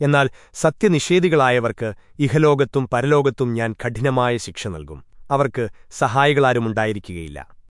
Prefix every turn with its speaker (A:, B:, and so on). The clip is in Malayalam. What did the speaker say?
A: എന്നാൽ സത്യനിഷേധികളായവർക്ക് ഇഹലോകത്തും പരലോകത്തും ഞാൻ കഠിനമായ ശിക്ഷ നൽകും. അവർക്ക് സഹായികളാരുമുണ്ടായിരിക്കുകയില്ല